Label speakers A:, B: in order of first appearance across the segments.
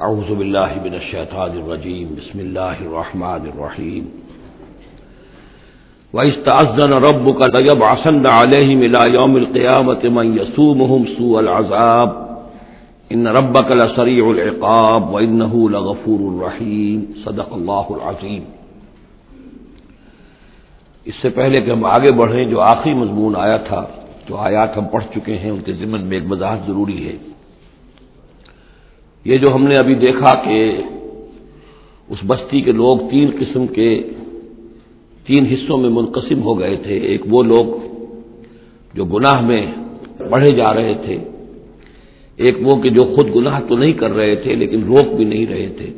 A: أعوذ بالله من الشيطان الرجيم بسم الله الرحمن الرحيم وَإِسْتَأَذَّنَ رَبُّكَ لَيَبْعَثَنَّ عَلَيْهِمْ إِلَى يَوْمِ الْقِيَامَةِ مَنْ يَسُومُهُمْ سُوءَ الْعَذَابِ۔ إِنَّ رَبَّكَ لَسَرِيعُ الْعِقَابِ وَإِنَّهُ لَغَفُورٌ رَحِيمٌ صدق اللہ العظیم۔ اس سے پہلے کہ ہم آگے بڑھیں، جو آخری مضمون آیا تھا، جو آیات ہم پڑھ چکے ہیں، ان کے ضمن میں ایک وضاحت ضروری ہے۔ یہ جو ہم نے ابھی دیکھا کہ اس بستی کے لوگ تین قسم کے تین حصوں میں منقسم ہو گئے تھے۔ ایک وہ لوگ جو گناہ میں پڑھے جا رہے تھے، ایک وہ کہ جو خود گناہ تو نہیں کر رہے تھے لیکن روک بھی نہیں رہے تھے،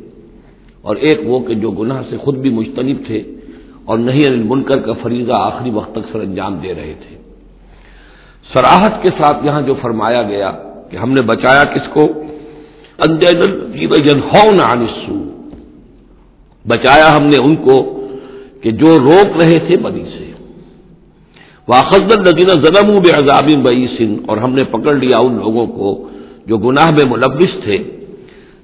A: اور ایک وہ کہ جو گناہ سے خود بھی مجتنب تھے اور نہیں المنکر کا فریضہ آخری وقت تک سر انجام دے رہے تھے۔ سراہد کے ساتھ یہاں جو فرمایا گیا کہ ہم نے بچایا کس کو؟ انسو بچایا ہم نے ان کو کہ جو روک رہے تھے بدی سے۔ واخذ الدینہ ظلم بے عذاب بئی اور ہم نے پکڑ لیا ان لوگوں کو جو گناہ میں ملوث تھے۔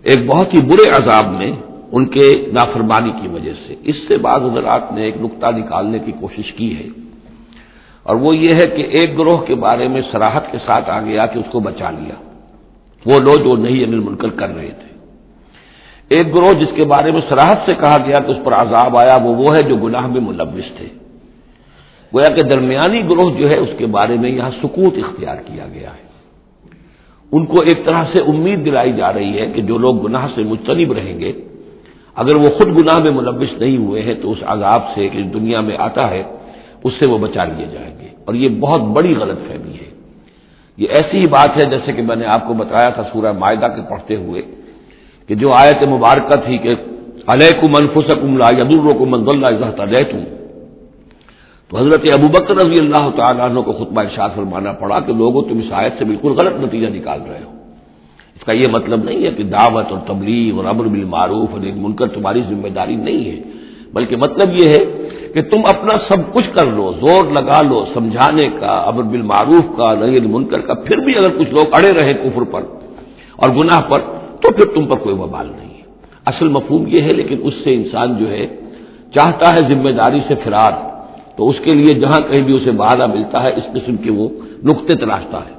A: ایک بہت ہی برے عذاب میں ان کے نافرمانی کی وجہ سے۔ اس سے بعض حضرات نے ایک نقطہ نکالنے کی کوشش کی ہے۔ اور وہ یہ ہے کہ ایک گروہ کے بارے میں سراہد کے ساتھ آ گیا کہ اس کو بچا لیا۔ وہ لوگ جو نہیں امل منکر کر رہے تھے۔ ایک گروہ جس کے بارے میں سراہد سے کہا گیا کہ اس پر عذاب آیا، وہ وہ ہے جو گناہ میں ملوث تھے۔ گویا کہ درمیانی گروہ جو ہے، اس کے بارے میں یہاں سکوت اختیار کیا گیا ہے۔ ان کو ایک طرح سے امید دلائی جا رہی ہے کہ جو لوگ گناہ سے مجتنب رہیں گے، اگر وہ خود گناہ میں ملوث نہیں ہوئے ہیں، تو اس عذاب سے کہ دنیا میں آتا ہے، اس سے وہ بچا لیے جائیں گے۔ اور یہ بہت بڑی غلط فہمی ہے۔ یہ ایسی ہی بات ہے جیسے کہ میں نے آپ کو بتایا تھا سورہ معاہدہ کے پڑھتے ہوئے کہ جو آیت مبارکہ تھی کہ علیہ کو منفس لا یدور کو منظ اللہ توں تو حضرت ابو بکر رضی اللہ تعالیٰ عنہ کو خطبہ ارشاد فرمانا پڑا کہ لوگوں تم اس آیت سے بالکل غلط نتیجہ نکال رہے ہو۔ اس کا یہ مطلب نہیں ہے کہ دعوت اور تبلیغ اور امر بالمعروف اور منکر تمہاری ذمہ داری نہیں ہے، بلکہ مطلب یہ ہے کہ تم اپنا سب کچھ کر لو، زور لگا لو، سمجھانے کا، امر بالمعروف کا نہیں منکر کا، پھر بھی اگر کچھ لوگ اڑے رہے کفر پر اور گناہ پر، تو پھر تم پر کوئی وبال نہیں ہے۔ اصل مفہوم یہ ہے، لیکن اس سے انسان جو ہے، چاہتا ہے ذمہ داری سے فرار، تو اس کے لیے جہاں کہیں بھی اسے بہانا ملتا ہے، اس قسم کے وہ نقطے تراشتا ہے۔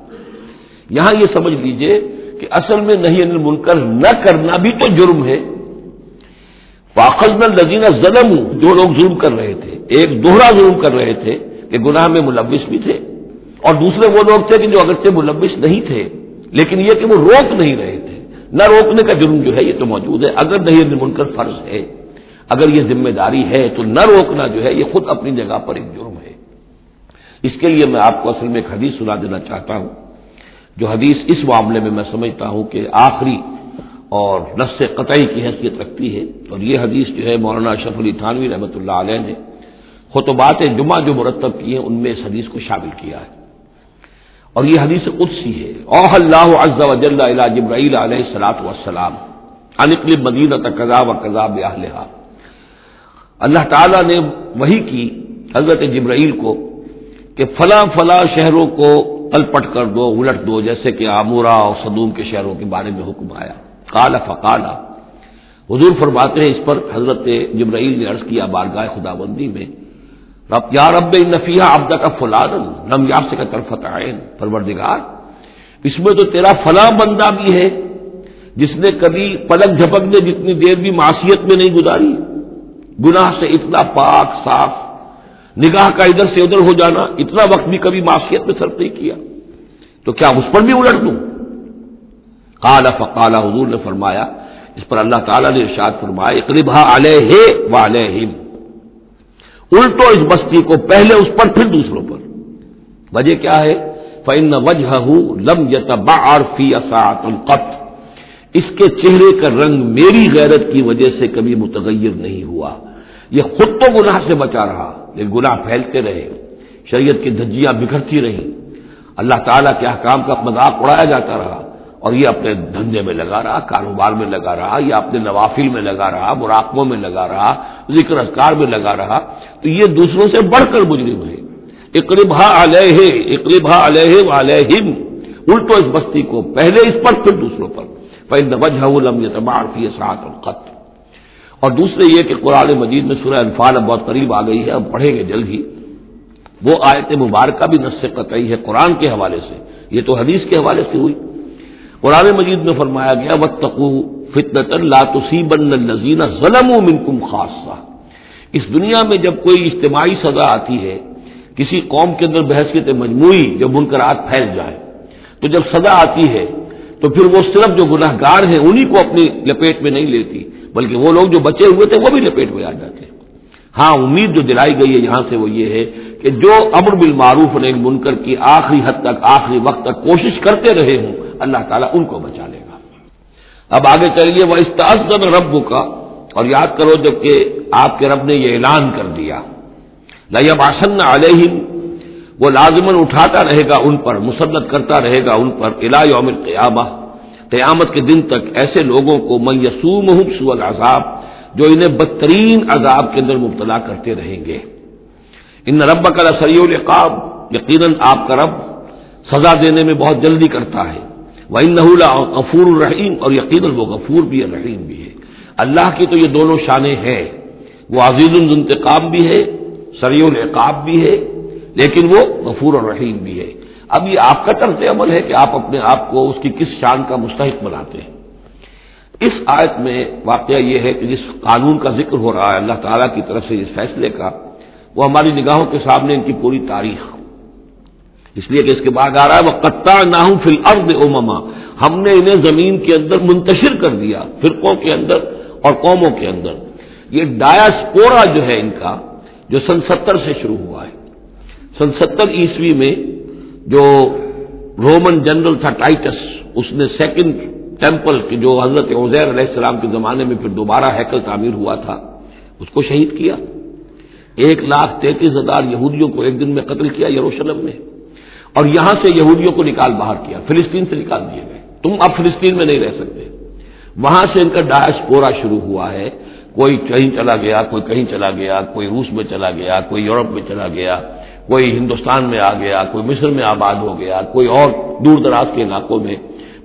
A: یہاں یہ سمجھ لیجیے کہ اصل میں نہیں انل منکر نہ کرنا بھی تو جرم ہے واخذ میں لذینہ ظلم جو لوگ ظلم کر رہے تھے۔ ایک دوہرا ظلم کر رہے تھے کہ گناہ میں ملوث بھی تھے۔ اور دوسرے وہ لوگ تھے کہ جو اگرچہ ملوث نہیں تھے، لیکن یہ کہ وہ روک نہیں رہے تھے۔ نہ روکنے کا جرم جو ہے، یہ تو موجود ہے۔ اگر نہیں منکر فرض ہے۔ اگر یہ ذمہ داری ہے تو نہ روکنا جو ہے، یہ خود اپنی جگہ پر ایک جرم ہے۔ اس کے لیے میں آپ کو اصل میں ایک حدیث سنا دینا چاہتا ہوں۔ جو حدیث اس معاملے میں میں سمجھتا ہوں کہ آخری اور نس قطعی کی حیثیت رکھتی ہے۔ اور یہ حدیث جو ہے مولانا اشرف علی تھانوی رحمۃ اللہ علیہ نے خطبات جمعہ جو مرتب کی ہیں، ان میں اس حدیث کو شامل کیا ہے۔ اور یہ حدیث قدسی ہے۔ اوہ اللہ عز و جل جبرائیل علیہ السلاۃ وسلام انقل مدینہ تقضا و قضا بہلحا اللہ تعالیٰ نے وہی کی حضرت جبرائیل کو کہ فلاں فلاں شہروں کو تل پٹ کر دو، الٹ دو، جیسے کہ آمورا اور صدوم کے شہروں کے بارے میں حکم آیا۔ کالا فقالا حضور فرماتے ہیں اس پر حضرت جبرائیل نے عرض کیا بارگاہ خدا بندی میں، رب، یا رب نفیہ ابدا کا فلاد نم یاب سے کا طرفت عین۔ پروردگار، اس میں تو تیرا فلاں بندہ بھی ہے، جس نے کبھی پلک جھپک نے جتنی دیر بھی معاشیت میں نہیں گزاری۔ گناہ سے اتنا پاک، صاف، نگاہ کا ادھر سے ادھر ہو جانا، اتنا وقت بھی کبھی معاشیت میں صرف نہیں کیا۔ تو کیا اس پر بھی الٹ دوں؟ کالا فقالا حضور نے فرمایا، اس پر اللہ تعالیٰ نے ارشاد فرمایا اقلبہ علیہ و الٹو اس بستی کو پہلے اس پر، پھر دوسروں پر۔ وجہ کیا ہے؟ فن وجہ لم فی اسات القت اس کے چہرے کا رنگ میری غیرت کی وجہ سے کبھی متغیر نہیں ہوا۔ یہ خود تو گناہ سے بچا رہا لیکن گناہ پھیلتے رہے۔ شریعت کی دھجیاں بکھرتی رہیں۔ اللہ تعالیٰ کے احکام کا مذاق اڑایا جاتا رہا۔ اور یہ اپنے دھندے میں لگا رہا، کاروبار میں لگا رہا یا اپنے نوافل میں لگا رہا مراقبوں میں لگا رہا، ذکر اذکار میں لگا رہا، تو یہ دوسروں سے بڑھ کر مجرم ہے۔ اقلبہ علیہ اقلبہ علیہ علیہ الٹو اس بستی کو پہلے اس پر، پھر دوسروں پر۔ پہلے وجہ یہ تباہ کی سات القت اور دوسرے یہ کہ قرآن مجید میں سورہ انفال اب بہت قریب آ گئی ہے، اب پڑھیں گے جلد ہی۔ وہ آیت مبارکہ بھی نس قطعی ہے قرآن کے حوالے سے۔ یہ تو حدیث کے حوالے سے ہوئی۔ قرآن مجید میں فرمایا گیا وطقو فطنت اللہ تصیبن الزین ظلم و منکم خاصہ اس دنیا میں جب کوئی اجتماعی سزا آتی ہے، کسی قوم کے اندر بحثیت مجموعی جب منکرات پھیل جائے، تو جب سزا آتی ہے، تو پھر وہ صرف جو گناہ گار ہیں انہیں کو اپنی لپیٹ میں نہیں لیتی، بلکہ وہ لوگ جو بچے ہوئے تھے، وہ بھی لپیٹ میں آ جاتے ہیں۔ ہاں امید جو دلائی گئی ہے یہاں سے وہ یہ ہے کہ جو امر بالمعروف نے منکر کی آخری حد تک، آخری وقت تک کوشش کرتے رہے ہوں، اللہ تعالیٰ ان کو بچا لے گا۔ اب آگے چلیے وہ استاذ رب کا اور یاد کرو جبکہ آپ کے رب نے یہ اعلان کر دیا لب آسن علیہم وہ لازمن اٹھاتا رہے گا ان پر مسدت کرتا رہے گا ان پر الا یوم قیامہ قیامت کے دن تک ایسے لوگوں کو میں یسوم سو العذاب، جو انہیں بدترین عذاب کے اندر مبتلا کرتے رہیں گے۔ ان رب کا سری القاب یقیناً آپ کا رب سزا دینے میں بہت جلدی کرتا ہے۔ وہ ان غفور الرحیم اور یقیناً وہ غفور بھی ہے رحیم بھی ہے۔ اللہ کی تو یہ دونوں شانیں ہیں۔ وہ عزیز الانتقام بھی ہے سری العقاب بھی ہے، لیکن وہ غفور الرحیم بھی ہے۔ اب یہ آپ کا طرز عمل ہے کہ آپ اپنے آپ کو اس کی کس شان کا مستحق بناتے ہیں۔ اس آیت میں واقعہ یہ ہے کہ جس قانون کا ذکر ہو رہا ہے، اللہ تعالیٰ کی طرف سے اس فیصلے کا وہ ہماری نگاہوں کے سامنے ان کی پوری تاریخ اس لیے کہ اس کے بعد آ رہا ہے وہ قطع نہ ہوں فی الارض امما ہم نے انہیں زمین کے اندر منتشر کر دیا، فرقوں کے اندر اور قوموں کے اندر۔ یہ ڈایاسپورا جو ہے ان کا، جو سن ستر سے شروع ہوا ہے۔ سن ستر عیسوی میں جو رومن جنرل تھا ٹائٹس، اس نے سیکنڈ ٹیمپل کی جو حضرت عزیر علیہ السلام کے زمانے میں پھر دوبارہ ہیکل تعمیر ہوا تھا، اس کو شہید کیا۔ ایک لاکھ تینتیس ہزار یہودیوں کو ایک دن میں قتل کیا یروشلم میں اور یہاں سے یہودیوں کو نکال باہر کیا، فلسطین سے نکال دیے گئے۔ تم اب فلسطین میں نہیں رہ سکتے۔ وہاں سے ان کا ڈائش پورا شروع ہوا ہے۔ کوئی کہیں چلا گیا، کوئی کہیں چلا گیا، کوئی روس میں چلا گیا، کوئی یورپ میں چلا گیا، کوئی ہندوستان میں آ گیا، کوئی مصر میں آباد ہو گیا، کوئی اور دور دراز کے علاقوں میں۔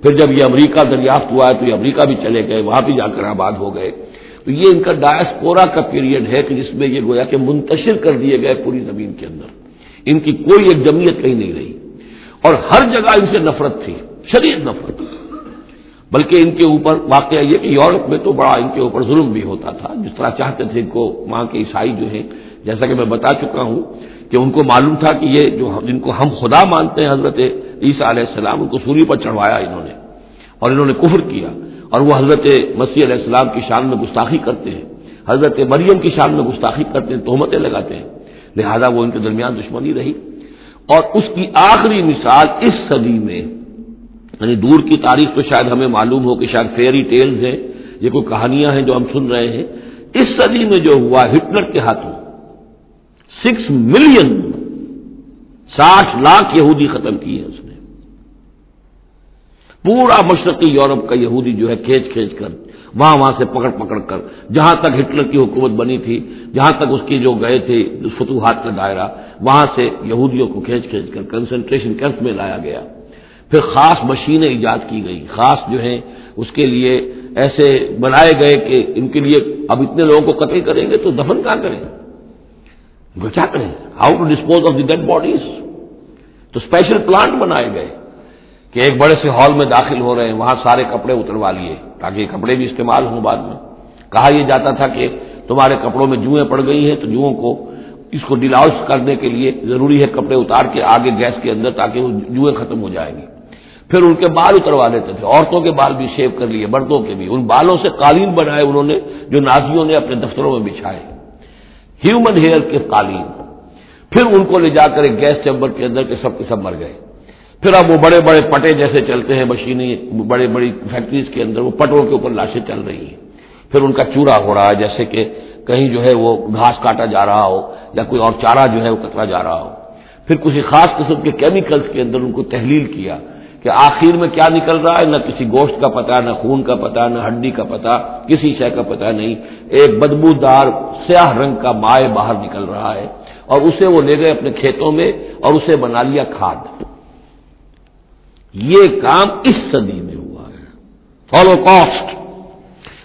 A: پھر جب یہ امریکہ دریافت ہوا ہے تو یہ امریکہ بھی چلے گئے، وہاں بھی جا کر آباد ہو گئے۔ تو یہ ان کا ڈائسپورا کا پیریڈ ہے کہ جس میں یہ گویا کہ منتشر کر دیے گئے پوری زمین کے اندر۔ ان کی کوئی ایک جمعیت کہیں نہیں رہی۔ اور ہر جگہ ان سے نفرت تھی، شدید نفرت۔ بلکہ ان کے اوپر واقعہ یہ کہ یورپ میں تو بڑا ان کے اوپر ظلم بھی ہوتا تھا۔ جس طرح چاہتے تھے ان کو وہاں کے عیسائی جو ہیں، جیسا کہ میں بتا چکا ہوں کہ ان کو معلوم تھا کہ یہ جو جن کو ہم خدا مانتے ہیں، حضرت عیسیٰ علیہ السلام، ان کو سوری پر چڑھوایا انہوں نے اور انہوں نے کفر کیا۔ اور وہ حضرت مسیح علیہ السلام کی شان میں گستاخی کرتے ہیں، حضرت مریم کی شان میں گستاخی کرتے ہیں، تہمتیں لگاتے ہیں۔ لہذا وہ ان کے درمیان دشمنی رہی۔ اور اس کی آخری مثال اس صدی میں یعنی دور کی تاریخ تو شاید ہمیں معلوم ہو کہ شاید فیری ٹیلز ہیں، یہ کوئی کہانیاں ہیں جو ہم سن رہے ہیں۔ اس صدی میں جو ہوا، ہٹلر کے ہاتھوں سکس ملین ساٹھ لاکھ یہودی ختم کی ہے اس نے۔ پورا مشرقی یورپ کا یہودی جو ہے کھینچ کھینچ کر، وہاں وہاں سے پکڑ پکڑ کر، جہاں تک ہٹلر کی حکومت بنی تھی، جہاں تک اس کی جو گئے تھے فتوحات کا دائرہ، وہاں سے یہودیوں کو کھینچ کھینچ کر کنسنٹریشن کیمپ میں لایا گیا۔ پھر خاص مشینیں ایجاد کی گئی خاص جو ہیں، اس کے لیے ایسے بنائے گئے کہ ان کے لیے اب اتنے لوگوں کو قتل کریں گے تو دفن کہاں کریں؟ کیا کریں۔ How to dispose of the dead bodies تو اسپیشل پلانٹ بنائے گئے۔ کہ ایک بڑے سے ہال میں داخل ہو رہے ہیں، وہاں سارے کپڑے اتروا لیے، تاکہ یہ کپڑے بھی استعمال ہوں بعد میں۔ کہا یہ جاتا تھا کہ تمہارے کپڑوں میں جوئیں پڑ گئی ہیں، تو جوؤں کو اس کو ڈیلاؤس کرنے کے لیے ضروری ہے کپڑے اتار کے آگے گیس کے اندر، تاکہ وہ جوئیں ختم ہو جائیں گی۔ پھر ان کے بال اتروا دیتے تھے، عورتوں کے بال بھی شیو کر لیے، مردوں کے بھی۔ ان بالوں سے قالین بنائے انہوں نے، جو نازیوں نے اپنے دفتروں میں بچھائے۔ ہیومن ہیئر کے قالین۔ پھر ان کو لے جا کر ایک گیس چیمبر کے اندر کے سب کے سب مر گئے۔ پھر اب وہ بڑے بڑے پٹے جیسے چلتے ہیں مشینیں، بڑے بڑی فیکٹریز کے اندر وہ پٹوں کے اوپر لاشیں چل رہی ہیں۔ پھر ان کا چورا ہو رہا ہے، جیسے کہ کہیں جو ہے وہ گھاس کاٹا جا رہا ہو یا کوئی اور چارہ جو ہے وہ کترا جا رہا ہو۔ پھر کسی خاص قسم کے کیمیکلز کے اندر ان کو تحلیل کیا کہ آخر میں کیا نکل رہا ہے، نہ کسی گوشت کا پتا، نہ خون کا پتا، نہ ہڈی کا پتا، کسی شے کا پتا نہیں۔ ایک بدبو دار سیاہ رنگ کا مائع باہر نکل رہا ہے اور اسے وہ لے گئے اپنے کھیتوں میں اور اسے بنا لیا کھاد۔ یہ کام اس صدی میں ہوا ہے۔ ہالو کاسٹ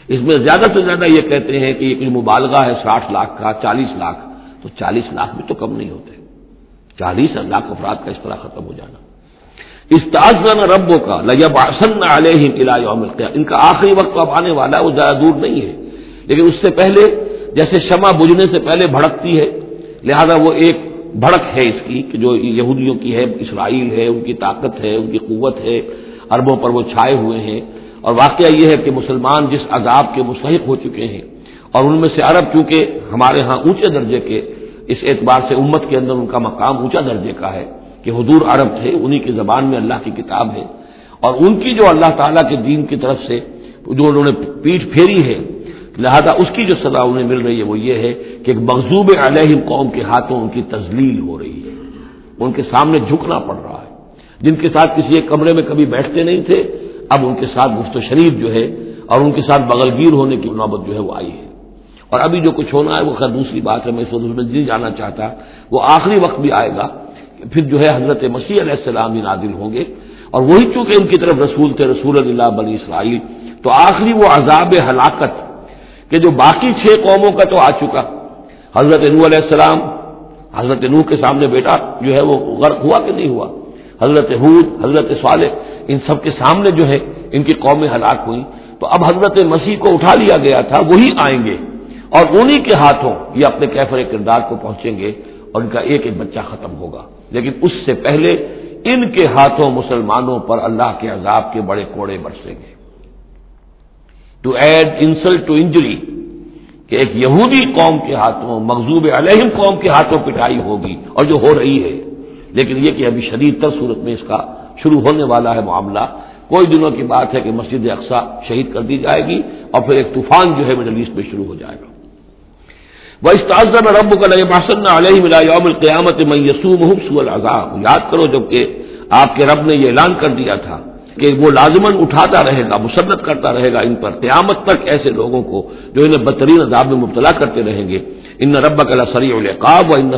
A: اس میں زیادہ سے زیادہ یہ کہتے ہیں کہ یہ کوئی مبالغہ ہے ساٹھ لاکھ کا، چالیس لاکھ، تو چالیس لاکھ بھی تو کم نہیں ہوتے۔ چالیس لاکھ افراد کا اس طرح ختم ہو جانا۔ استاذ ربوں کا لجب آسن علیہ یوم ان کا آخری وقت اب آنے والا ہے، وہ زیادہ دور نہیں ہے۔ لیکن اس سے پہلے جیسے شمع بجنے سے پہلے بھڑکتی ہے، لہذا وہ ایک بھڑک ہے اس کی کہ جو یہودیوں کی ہے، اسرائیل ہے، ان کی طاقت ہے، ان کی قوت ہے اربوں پر وہ چھائے ہوئے ہیں۔ اور واقعہ یہ ہے کہ مسلمان جس عذاب کے مستحق ہو چکے ہیں اور ان میں سے عرب چونکہ ہمارے ہاں اونچے درجے کے، اس اعتبار سے امت کے اندر ان کا مقام اونچا درجے کا ہے کہ حضور عرب تھے، انہی کی زبان میں اللہ کی کتاب ہے۔ اور ان کی جو اللہ تعالیٰ کے دین کی طرف سے جو انہوں نے پیٹ پھیری ہے لہذا اس کی جو سزا انہیں مل رہی ہے وہ یہ ہے کہ ایک مغزوب علیہ قوم کے ہاتھوں ان کی تزلیل ہو رہی ہے۔ ان کے سامنے جھکنا پڑ رہا ہے۔ جن کے ساتھ کسی ایک کمرے میں کبھی بیٹھتے نہیں تھے، اب ان کے ساتھ گفت و شریف جو ہے اور ان کے ساتھ بغل گیر ہونے کی نوبت جو ہے وہ آئی ہے۔ اور ابھی جو کچھ ہونا ہے وہ خیر دوسری بات ہے، میں اس وقت میں نہیں جانا چاہتا۔ وہ آخری وقت بھی آئے گا، پھر جو ہے حضرت مسیح علیہ السلام ہی نادل ہوں گے۔ اور وہی چونکہ ان کی طرف رسول تھے، رسول اللہ بنی اسرائیل، تو آخری وہ عذاب ہلاکت کہ جو باقی چھ قوموں کا تو آ چکا۔ حضرت نو علیہ السلام، حضرت نو کے سامنے بیٹا جو ہے وہ غرق ہوا کہ نہیں ہوا؟ حضرت حود حضرت صالح، ان سب کے سامنے جو ہے ان کی قومیں ہلاک ہوئی تو اب حضرت مسیح کو اٹھا لیا گیا تھا، وہی آئیں گے اور انہی کے ہاتھوں یہ اپنے کیفر کردار کو پہنچیں گے اور ان کا ایک ایک بچہ ختم ہوگا۔ لیکن اس سے پہلے ان کے ہاتھوں مسلمانوں پر اللہ کے عذاب کے بڑے کوڑے برسیں گے۔ To add insult to injury کہ ایک یہودی قوم کے ہاتھوں مغزوب علیہم قوم کے ہاتھوں پٹائی ہوگی اور جو ہو رہی ہے۔ لیکن یہ کہ ابھی شدید تر صورت میں اس کا شروع ہونے والا ہے معاملہ۔ کوئی دنوں کی بات ہے کہ مسجد اقسا شہید کر دی جائے گی اور پھر ایک طوفان جو ہے مڈل ایسٹ میں شروع ہو جائے گا۔ وہ اس میں رب کا باسن علیہ ملا یوم القیامت میں یسوم سو العذاب۔ یاد کرو جبکہ آپ کے رب نے یہ اعلان کر دیا تھا۔ کہ وہ لازمن اٹھاتا رہے گا مسرت کرتا رہے گا ان پر۔ قیامت تک ایسے لوگوں کو جو انہیں بدترین عذاب میں مبتلا کرتے رہیں گے۔ ان رب کا سری القاب و ان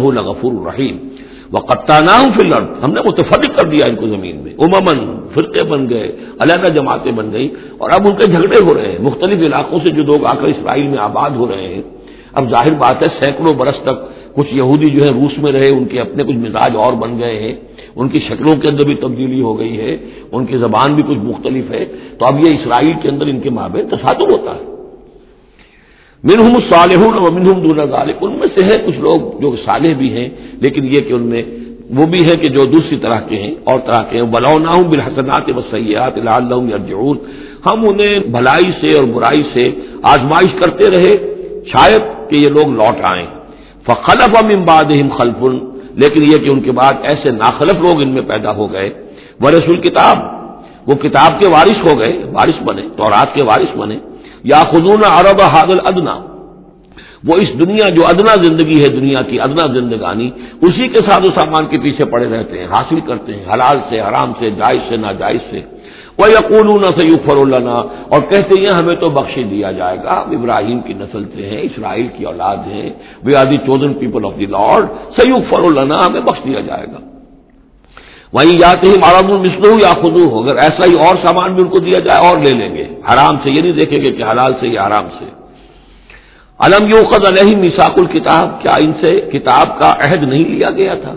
A: کچھ یہودی جو ہے روس میں رہے، ان کے اپنے کچھ مزاج اور بن گئے ہیں، ان کی شکلوں کے اندر بھی تبدیلی ہو گئی ہے، ان کی زبان بھی کچھ مختلف ہے۔ تو اب یہ اسرائیل کے اندر ان کے مابین تصادم ہوتا ہے۔ منہم صالح و منہم دون ذالک، ان میں سے ہے کچھ لوگ جو صالح بھی ہیں، لیکن یہ کہ ان میں وہ بھی ہے کہ جو دوسری طرح کے ہیں، اور طرح کے ہیں۔ بلاؤ نہ ہوں بالحسنات و سیاحت اللہ ہم انہیں بھلائی سے اور برائی سے آزمائش کرتے رہے، شاید کہ یہ لوگ لوٹ آئیں۔ فخلف امباد خلف، لیکن یہ کہ ان کے بعد ایسے ناخلف لوگ ان میں پیدا ہو گئے۔ وہ رسول کتاب وہ کتاب کے وارث ہو گئے، وارث بنے تو رات کے وارث بنے۔ یا خدون عرب حادل ادنا وہ اس دنیا جو ادنا زندگی ہے، دنیا کی ادنا زندگانی، اسی کے ساتھ و سامان کے پیچھے پڑے رہتے ہیں، حاصل کرتے ہیں، حلال سے، حرام سے، جائز سے، ناجائز سے۔ وہ یقون سیوفر اور کہتے ہیں، ہمیں تو بخش دیا جائے گا۔ ابراہیم کی نسل سے ہیں، اسرائیل کی اولاد ہیں۔ We are the chosen people of the lord سیوف فر ہمیں بخش دیا جائے گا۔ وہیں یا تو ہی مارا مسلو یا خدو اگر ایسا ہی اور سامان بھی ان کو دیا جائے، اور لے لیں گے۔ حرام سے یہ نہیں دیکھیں گے کہ حلال سے یا حرام سے۔ علم یو خد علیہ مساق الکتاب کیا ان سے کتاب کا عہد نہیں لیا گیا تھا؟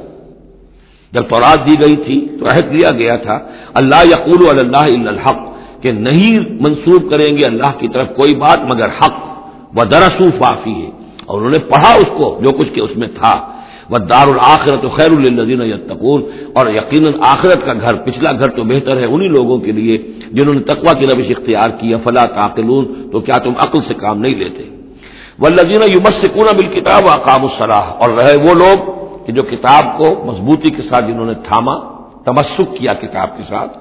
A: جب تورات دی گئی تھی تو عہد لیا گیا تھا۔ اللہ یقول اللہ الحق، کہ نہیں منسوخ کریں گے اللہ کی طرف کوئی بات مگر حق۔ و درسوف وافی ہے اور انہوں نے پڑھا اس کو جو کچھ کہ اس میں تھا۔ وہ دار الآخرت خیر الدین یتقون، اور یقیناً آخرت کا گھر، پچھلا گھر تو بہتر ہے انہی لوگوں کے لیے جنہوں نے تقوا کی روش اختیار کی فلا تعقلون، تو کیا تم عقل سے کام نہیں لیتے؟ وہ لذین یومس سے بال کتاب اقام الصلاح اور رہے وہ لوگ کہ جو کتاب کو مضبوطی کے ساتھ جنہوں نے تھاما، تمسک کیا کتاب کے ساتھ،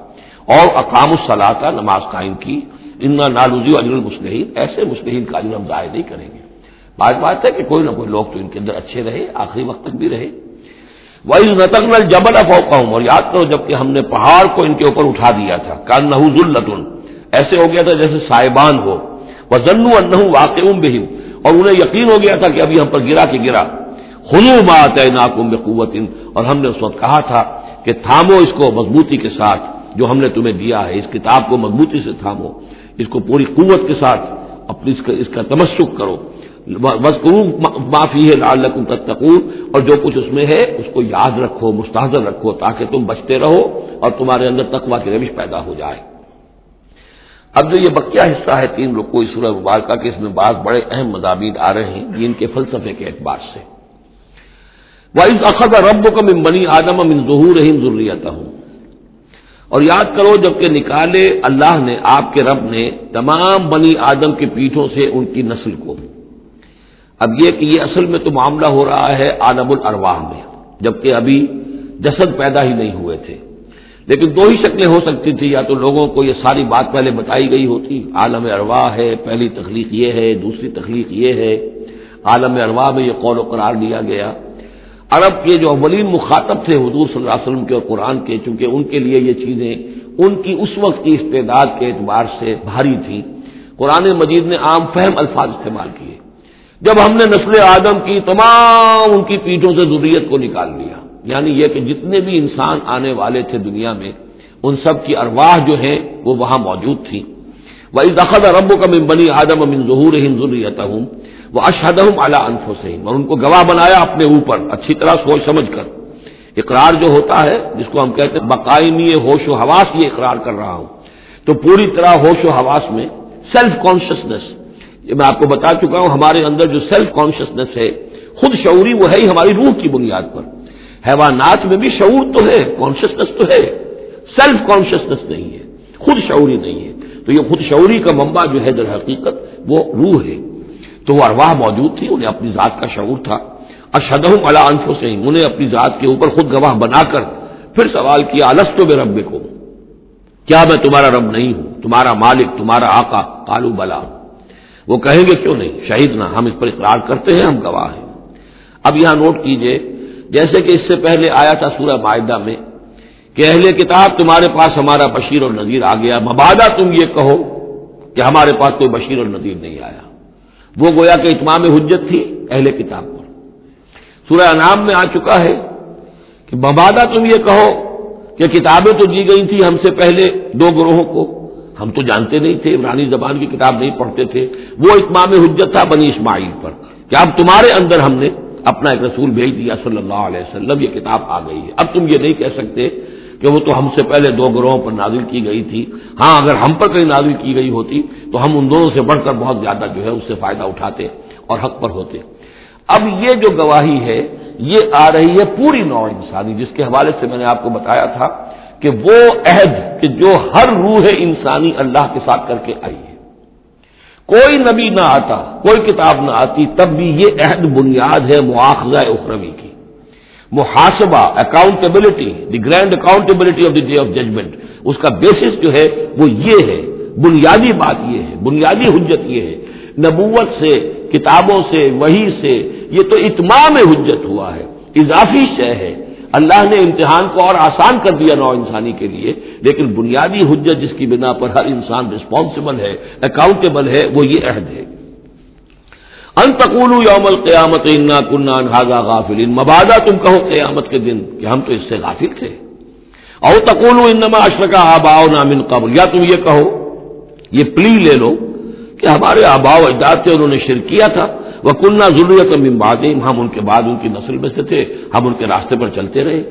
A: اور اقام الصلاح کا نماز قائم کی ان نالوزی اجر المسلحین ایسے مسلحین کا اجر ہم ظاہر نہیں کریں گے۔ بات بات ہے کہ کوئی نہ کوئی لوگ تو ان کے اندر اچھے رہے، آخری وقت تک بھی رہے۔ وہی نتک نل جبل افوقا ہوں اور یاد کرو جبکہ ہم نے پہاڑ کو ان کے اوپر اٹھا دیا تھا کان نحوز التن ایسے ہو گیا تھا جیسے سائبان ہو۔ وہ ضنو واقع بہم اور انہیں یقین ہو گیا تھا کہ ابھی ہم پر گرا کے گرا۔ خلو بات ہے ناکم بے قوت اور ہم نے اس وقت کہا تھا کہ تھامو اس کو مضبوطی کے ساتھ، جو ہم نے تمہیں دیا ہے، اس کتاب کو مضبوطی سے تھامو، اس کو پوری قوت کے ساتھ اپنی اس کا تمسک کرو۔ بس کروں معافی ہے لال تتقون۔ اور جو کچھ اس میں ہے، اس کو یاد رکھو، مستحضر رکھو، تاکہ تم بچتے رہو اور تمہارے اندر تقوا کی روش پیدا ہو جائے۔ اب جو یہ بقیہ حصہ ہے، تین رکو سورہ مبارکہ کے، اس میں بعض بڑے اہم مضامین آ رہے ہیں دین کے فلسفے کے اعتبار سے۔ وہ اس اخذ رب کا من بنی آدم من ظہور ضروریت ہوں اور یاد کرو جبکہ نکالے اللہ نے آپ کے رب نے تمام بنی آدم کی پیٹھوں سے ان کی نسل کو۔ اب یہ کہ یہ اصل میں تو معاملہ ہو رہا ہے عالم الارواح میں، جبکہ ابھی جسد پیدا ہی نہیں ہوئے تھے۔ لیکن دو ہی شکلیں ہو سکتی تھی یا تو لوگوں کو یہ ساری بات پہلے بتائی گئی ہوتی، عالم ارواح ہے، پہلی تخلیق یہ ہے، دوسری تخلیق یہ ہے۔ عالم ارواح میں یہ قول و قرار دیا گیا۔ عرب کے جو اولین مخاطب تھے حضور صلی اللہ علیہ وسلم کے اور قرآن کے، چونکہ ان کے لیے یہ چیزیں ان کی اس وقت کی استعداد کے اعتبار سے بھاری تھیں۔ قرآن مجید نے عام فہم الفاظ استعمال کیے۔ جب ہم نے نسل آدم کی تمام ان کی پیٹھوں سے ضروریت کو نکال لیا یعنی یہ کہ جتنے بھی انسان آنے والے تھے دنیا میں، ان سب کی ارواح جو ہیں وہ وہاں موجود تھیں۔ وہ دخل رب کا من بنی آدم امن ظہور ہند ضروریت ہوں وہ اشہد اعلیٰ انفوں سے اور ان کو گواہ بنایا اپنے اوپر اچھی طرح سوچ سمجھ کر۔ اقرار جو ہوتا ہے، جس کو ہم کہتے ہیں بقائمی ہوش و حواس یہ اقرار کر رہا ہوں، تو پوری طرح ہوش و حواس میں سیلف کانشیسنیس یہ میں آپ کو بتا چکا ہوں، ہمارے اندر جو سیلف کانشیسنیس ہے، خود شعوری وہ ہے ہی ہماری روح کی بنیاد پر۔ حیوانات میں بھی شعور تو ہے کانشیسنیس تو ہے سیلف کانشیسنیس نہیں ہے، خود شعوری نہیں ہے۔ تو یہ خود شعوری کا منبع جو ہے در حقیقت وہ روح ہے۔ تو وہ ارواح موجود تھی انہیں اپنی ذات کا شعور تھا۔ اشد اللہ انفوں سے انہیں اپنی ذات کے اوپر خود گواہ بنا کر پھر سوال کیا السط بے رب کو کیا میں تمہارا رب نہیں ہوں؟ تمہارا مالک، تمہارا آقا؟ کالو بلا۔ وہ کہیں گے کیوں نہیں؟ شہید نہ، ہم اس پر اقرار کرتے ہیں، ہم گواہ ہیں۔ اب یہاں نوٹ کیجیے، جیسے کہ اس سے پہلے آیا تھا سورہ معاہدہ میں کہ اہل کتاب تمہارے پاس ہمارا بشیر اور نذیر آ گیا۔ مبادہ تم یہ کہو کہ ہمارے پاس کوئی بشیر اور نذیر نہیں آیا۔ وہ گویا کہ اتمام حجت تھی، اہل کتاب پر۔ سورہ انعام میں آ چکا ہے کہ مبادہ تم یہ کہو کہ کتابیں تو دی گئی تھیں ہم سے پہلے دو گروہوں کو۔ ہم تو جانتے نہیں تھے عمرانی زبان کی کتاب نہیں پڑھتے تھے۔ وہ اتمام حجت تھا بنی اسماعیل پر کہ اب تمہارے اندر ہم نے اپنا ایک رسول بھیج دیا، صلی اللہ علیہ وسلم، یہ کتاب آ گئی ہے۔ اب تم یہ نہیں کہہ سکتے کہ وہ تو ہم سے پہلے دو گروہوں پر نازل کی گئی تھی۔ ہاں اگر ہم پر کہیں نازل کی گئی ہوتی تو ہم ان دونوں سے بڑھ کر بہت زیادہ جو ہے اس سے فائدہ اٹھاتے اور حق پر ہوتے۔ اب یہ جو گواہی ہے، یہ آ رہی ہے پوری نو انسانی، جس کے حوالے سے میں نے آپ کو بتایا تھا کہ وہ عہد کہ جو ہر روح انسانی اللہ کے ساتھ کر کے آئی ہے۔ کوئی نبی نہ آتا، کوئی کتاب نہ آتی، تب بھی یہ عہد بنیاد ہے مواخذہ اخروی کی۔ محاسبہ accountability the grand accountability of the day of judgment اس کا بیسس جو ہے وہ یہ ہے، بنیادی بات یہ ہے، بنیادی حجت یہ ہے۔ نبوت سے، کتابوں سے وہی سے یہ تو اتمام حجت ہوا ہے۔ اضافی شے ہے۔ اللہ نے امتحان کو اور آسان کر دیا نو انسانی کے لیے، لیکن بنیادی حجت جس کی بنا پر ہر انسان رسپانسبل ہے اکاؤنٹیبل ہے، وہ یہ عہد ہے۔ انتقول یوم القیامت انا کنہ انہاظا غافل مبادہ تم کہو قیامت کے دن کہ ہم تو اس سے غافل تھے. او تقول انما اشرکا آباؤ نامن قبل. یا تم یہ کہو، یہ پلی لے لو کہ ہمارے آبا و اجداد سے انہوں نے شرک کیا تھا. وہ کنہ ضرورت بادیم ہم ان کے بعد ان کی نسل میں سے تھے، ہم ان کے راستے پر چلتے رہے.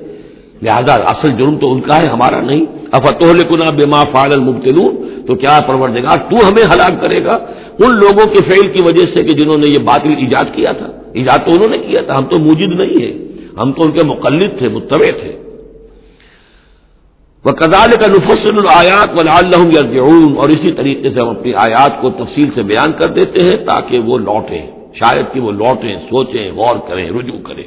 A: لہذا اصل جرم تو ان کا ہے، ہمارا نہیں۔ افتوہ کنا بے ما فعال المبتلون۔ تو کیا پروردگار؟ تو ہمیں ہلاک کرے گا۔ ان لوگوں کے فیل کی وجہ سے کہ جنہوں نے یہ باطل ایجاد کیا تھا۔ ایجاد تو انہوں نے کیا تھا۔ ہم تو موجود نہیں ہے ہم تو ان کے مقلد تھے، متبع تھے۔ وہ کدال کا نفسل الآیات و یا اور اسی طریقے سے ہم اپنی آیات کو تفصیل سے بیان کر دیتے ہیں تاکہ وہ لوٹیں۔ شاید کہ وہ لوٹیں، سوچیں، غور کریں، رجوع کریں۔